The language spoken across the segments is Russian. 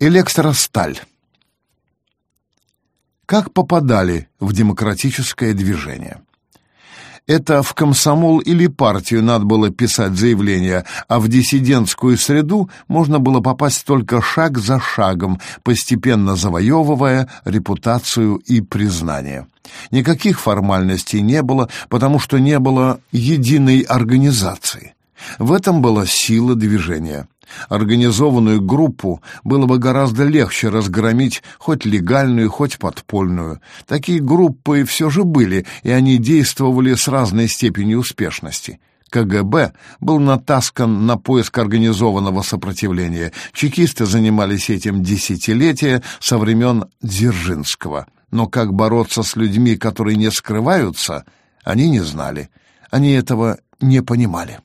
Электросталь. Как попадали в демократическое движение? Это в комсомол или партию надо было писать заявление, а в диссидентскую среду можно было попасть только шаг за шагом, постепенно завоевывая репутацию и признание. Никаких формальностей не было, потому что не было единой организации. В этом была сила движения. Организованную группу было бы гораздо легче разгромить хоть легальную, хоть подпольную. Такие группы все же были, и они действовали с разной степенью успешности. КГБ был натаскан на поиск организованного сопротивления. Чекисты занимались этим десятилетия со времен Дзержинского. Но как бороться с людьми, которые не скрываются, они не знали. Они этого не понимали.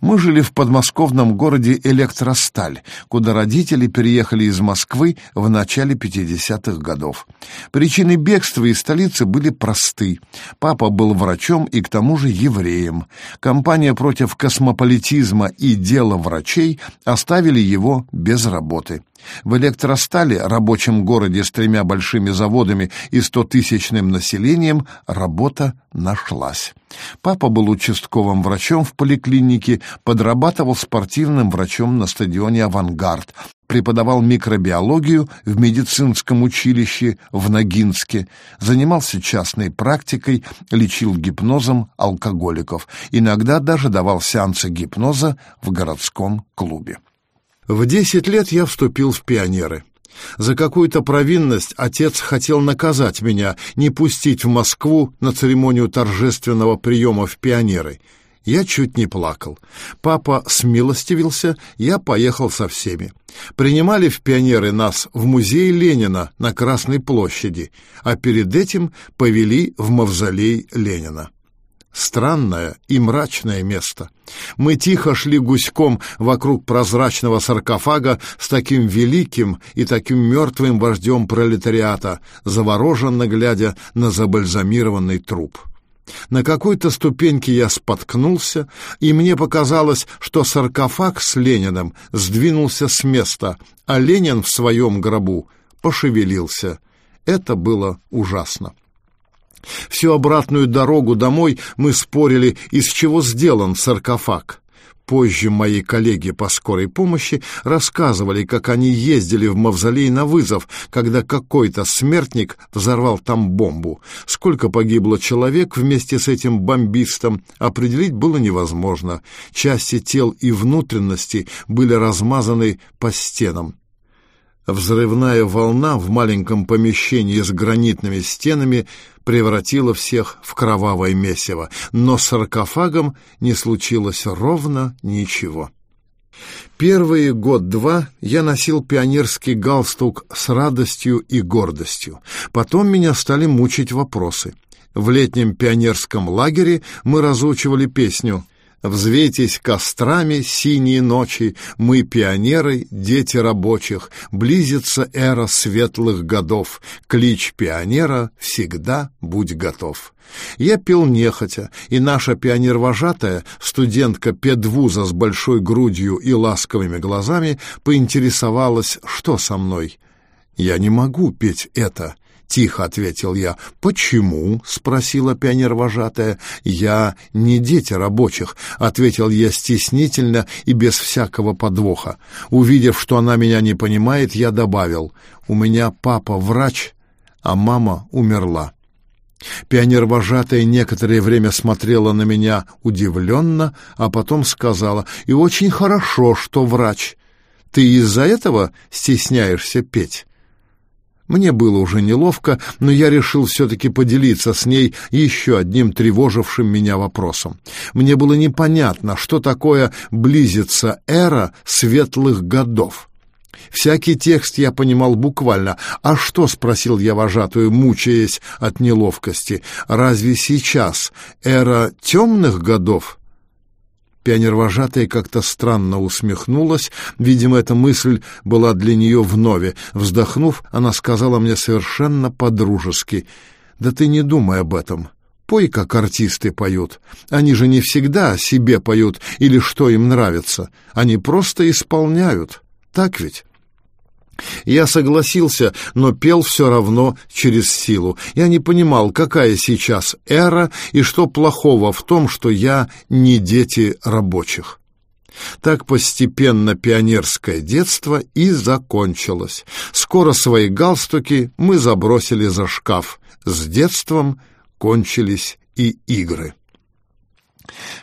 Мы жили в подмосковном городе Электросталь, куда родители переехали из Москвы в начале 50-х годов. Причины бегства из столицы были просты. Папа был врачом и к тому же евреем. Компания против космополитизма и дела врачей оставили его без работы. В Электростале, рабочем городе с тремя большими заводами и стотысячным населением, работа нашлась. Папа был участковым врачом в поликлинике, подрабатывал спортивным врачом на стадионе «Авангард», преподавал микробиологию в медицинском училище в Ногинске, занимался частной практикой, лечил гипнозом алкоголиков, иногда даже давал сеансы гипноза в городском клубе. В десять лет я вступил в пионеры. За какую-то провинность отец хотел наказать меня, не пустить в Москву на церемонию торжественного приема в пионеры. Я чуть не плакал. Папа смилостивился, я поехал со всеми. Принимали в пионеры нас в музей Ленина на Красной площади, а перед этим повели в мавзолей Ленина. Странное и мрачное место. Мы тихо шли гуськом вокруг прозрачного саркофага с таким великим и таким мертвым вождем пролетариата, завороженно глядя на забальзамированный труп. На какой-то ступеньке я споткнулся, и мне показалось, что саркофаг с Лениным сдвинулся с места, а Ленин в своем гробу пошевелился. Это было ужасно. Всю обратную дорогу домой мы спорили, из чего сделан саркофаг. Позже мои коллеги по скорой помощи рассказывали, как они ездили в мавзолей на вызов, когда какой-то смертник взорвал там бомбу. Сколько погибло человек вместе с этим бомбистом, определить было невозможно. Части тел и внутренности были размазаны по стенам. Взрывная волна в маленьком помещении с гранитными стенами превратила всех в кровавое месиво, но с саркофагом не случилось ровно ничего. Первые год-два я носил пионерский галстук с радостью и гордостью. Потом меня стали мучить вопросы. В летнем пионерском лагере мы разучивали песню Взвейтесь кострами синие ночи, мы пионеры, дети рабочих, близится эра светлых годов, клич пионера всегда будь готов. Я пел нехотя, и наша пионер-вожатая, студентка педвуза с большой грудью и ласковыми глазами, поинтересовалась, что со мной. «Я не могу петь это», — тихо ответил я. «Почему?» — спросила пионер-вожатая. «Я не дети рабочих», — ответил я стеснительно и без всякого подвоха. Увидев, что она меня не понимает, я добавил. «У меня папа врач, а мама умерла». Пионер-вожатая некоторое время смотрела на меня удивленно, а потом сказала, «И очень хорошо, что врач. Ты из-за этого стесняешься петь?» Мне было уже неловко, но я решил все-таки поделиться с ней еще одним тревожившим меня вопросом. Мне было непонятно, что такое «близится эра светлых годов». Всякий текст я понимал буквально. «А что?» — спросил я вожатую, мучаясь от неловкости. «Разве сейчас эра темных годов?» Пионервожатая как-то странно усмехнулась. Видимо, эта мысль была для нее вновь. Вздохнув, она сказала мне совершенно по-дружески. «Да ты не думай об этом. Пой, как артисты поют. Они же не всегда о себе поют или что им нравится. Они просто исполняют. Так ведь?» Я согласился, но пел все равно через силу. Я не понимал, какая сейчас эра и что плохого в том, что я не дети рабочих. Так постепенно пионерское детство и закончилось. Скоро свои галстуки мы забросили за шкаф. С детством кончились и игры.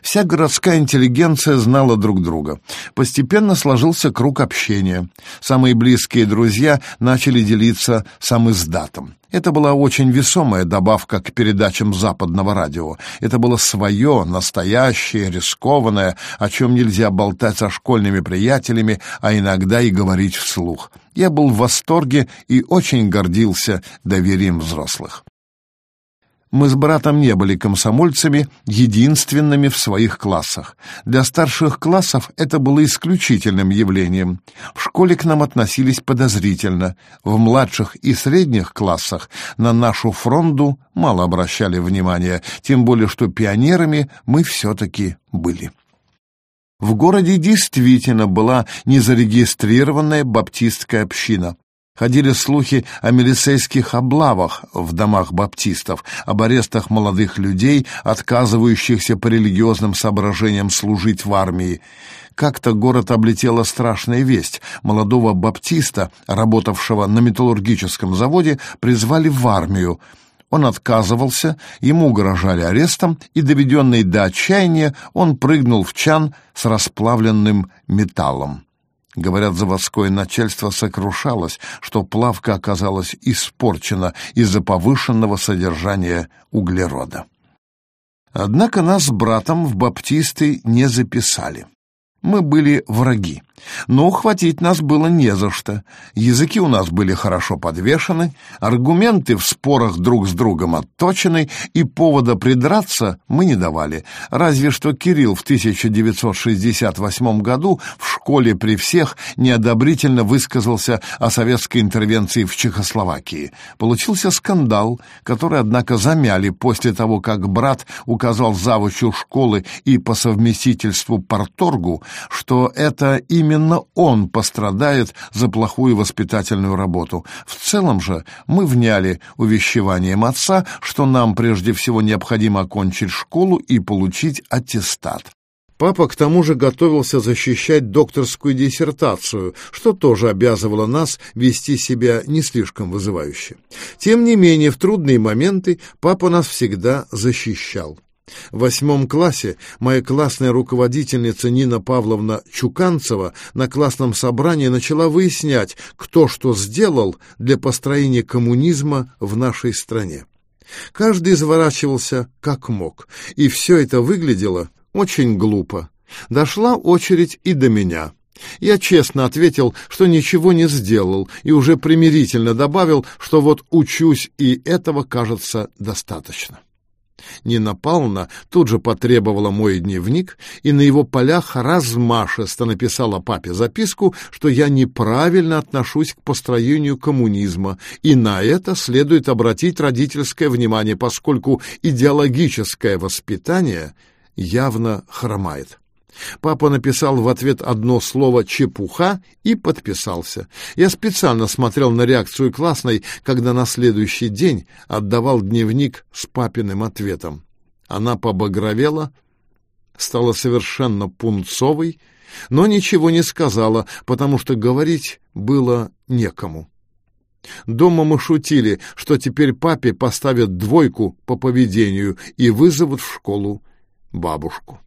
Вся городская интеллигенция знала друг друга. Постепенно сложился круг общения. Самые близкие друзья начали делиться сам издатом. Это была очень весомая добавка к передачам западного радио. Это было свое, настоящее, рискованное, о чем нельзя болтать со школьными приятелями, а иногда и говорить вслух. Я был в восторге и очень гордился доверием взрослых. Мы с братом не были комсомольцами, единственными в своих классах. Для старших классов это было исключительным явлением. В школе к нам относились подозрительно. В младших и средних классах на нашу фронту мало обращали внимания, тем более что пионерами мы все-таки были. В городе действительно была незарегистрированная баптистская община. Ходили слухи о милицейских облавах в домах баптистов, об арестах молодых людей, отказывающихся по религиозным соображениям служить в армии. Как-то город облетела страшная весть. Молодого баптиста, работавшего на металлургическом заводе, призвали в армию. Он отказывался, ему угрожали арестом, и, доведенный до отчаяния, он прыгнул в чан с расплавленным металлом. Говорят, заводское начальство сокрушалось, что плавка оказалась испорчена из-за повышенного содержания углерода. Однако нас с братом в баптисты не записали. Мы были враги. Но ухватить нас было не за что. Языки у нас были хорошо подвешены, аргументы в спорах друг с другом отточены, и повода придраться мы не давали. Разве что Кирилл в 1968 году в школе при всех неодобрительно высказался о советской интервенции в Чехословакии. Получился скандал, который, однако, замяли после того, как брат указал завучу школы и по совместительству порторгу, что это именно именно он пострадает за плохую воспитательную работу. В целом же мы вняли увещеванием отца, что нам прежде всего необходимо окончить школу и получить аттестат. Папа к тому же готовился защищать докторскую диссертацию, что тоже обязывало нас вести себя не слишком вызывающе. Тем не менее, в трудные моменты папа нас всегда защищал. В восьмом классе моя классная руководительница Нина Павловна Чуканцева на классном собрании начала выяснять, кто что сделал для построения коммунизма в нашей стране. Каждый изворачивался как мог, и все это выглядело очень глупо. Дошла очередь и до меня. Я честно ответил, что ничего не сделал, и уже примирительно добавил, что вот учусь, и этого, кажется, достаточно. Нина Павловна тут же потребовала мой дневник и на его полях размашисто написала папе записку, что я неправильно отношусь к построению коммунизма, и на это следует обратить родительское внимание, поскольку идеологическое воспитание явно хромает. Папа написал в ответ одно слово «чепуха» и подписался. Я специально смотрел на реакцию классной, когда на следующий день отдавал дневник с папиным ответом. Она побагровела, стала совершенно пунцовой, но ничего не сказала, потому что говорить было некому. Дома мы шутили, что теперь папе поставят двойку по поведению и вызовут в школу бабушку.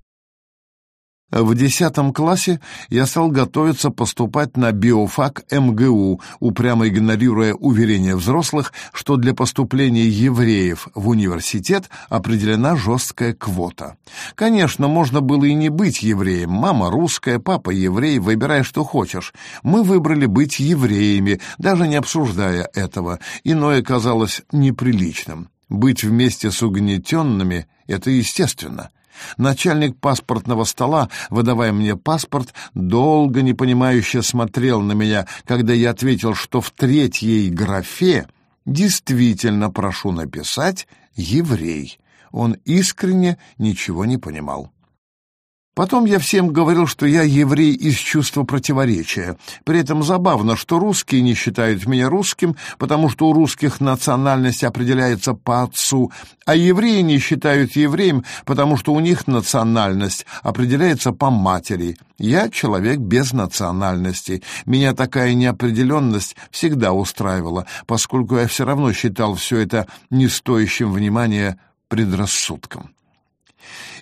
В десятом классе я стал готовиться поступать на биофак МГУ, упрямо игнорируя уверения взрослых, что для поступления евреев в университет определена жесткая квота. Конечно, можно было и не быть евреем. Мама русская, папа еврей, выбирай, что хочешь. Мы выбрали быть евреями, даже не обсуждая этого. Иное казалось неприличным. Быть вместе с угнетенными — это естественно. Начальник паспортного стола, выдавая мне паспорт, долго непонимающе смотрел на меня, когда я ответил, что в третьей графе действительно прошу написать «еврей». Он искренне ничего не понимал. Потом я всем говорил, что я еврей из чувства противоречия. При этом забавно, что русские не считают меня русским, потому что у русских национальность определяется по отцу, а евреи не считают евреем, потому что у них национальность определяется по матери. Я человек без национальности. Меня такая неопределенность всегда устраивала, поскольку я все равно считал все это не стоящим внимания предрассудком.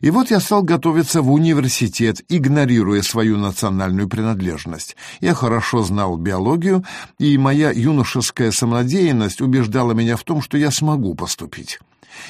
И вот я стал готовиться в университет, игнорируя свою национальную принадлежность. Я хорошо знал биологию, и моя юношеская самонадеянность убеждала меня в том, что я смогу поступить.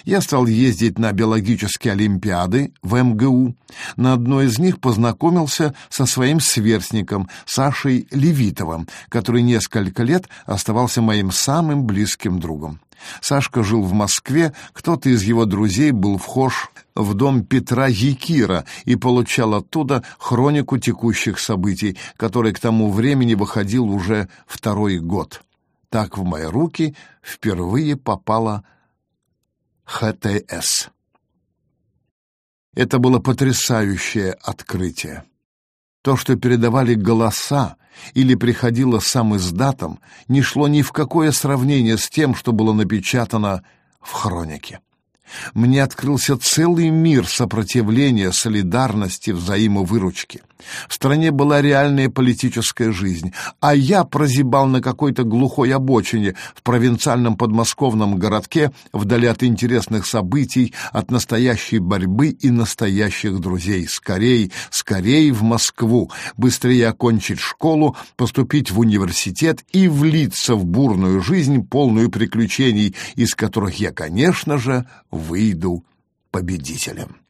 Я стал ездить на биологические олимпиады в МГУ. На одной из них познакомился со своим сверстником Сашей Левитовым, который несколько лет оставался моим самым близким другом. Сашка жил в Москве, кто-то из его друзей был вхож в дом Петра Якира и получал оттуда хронику текущих событий, который к тому времени выходил уже второй год. Так в мои руки впервые попала ХТС. Это было потрясающее открытие. То, что передавали голоса или приходило сам издатом, не шло ни в какое сравнение с тем, что было напечатано в хронике. Мне открылся целый мир сопротивления, солидарности, взаимовыручки. В стране была реальная политическая жизнь, а я прозябал на какой-то глухой обочине в провинциальном подмосковном городке, вдали от интересных событий, от настоящей борьбы и настоящих друзей. Скорей, скорей в Москву, быстрее окончить школу, поступить в университет и влиться в бурную жизнь, полную приключений, из которых я, конечно же, выйду победителем.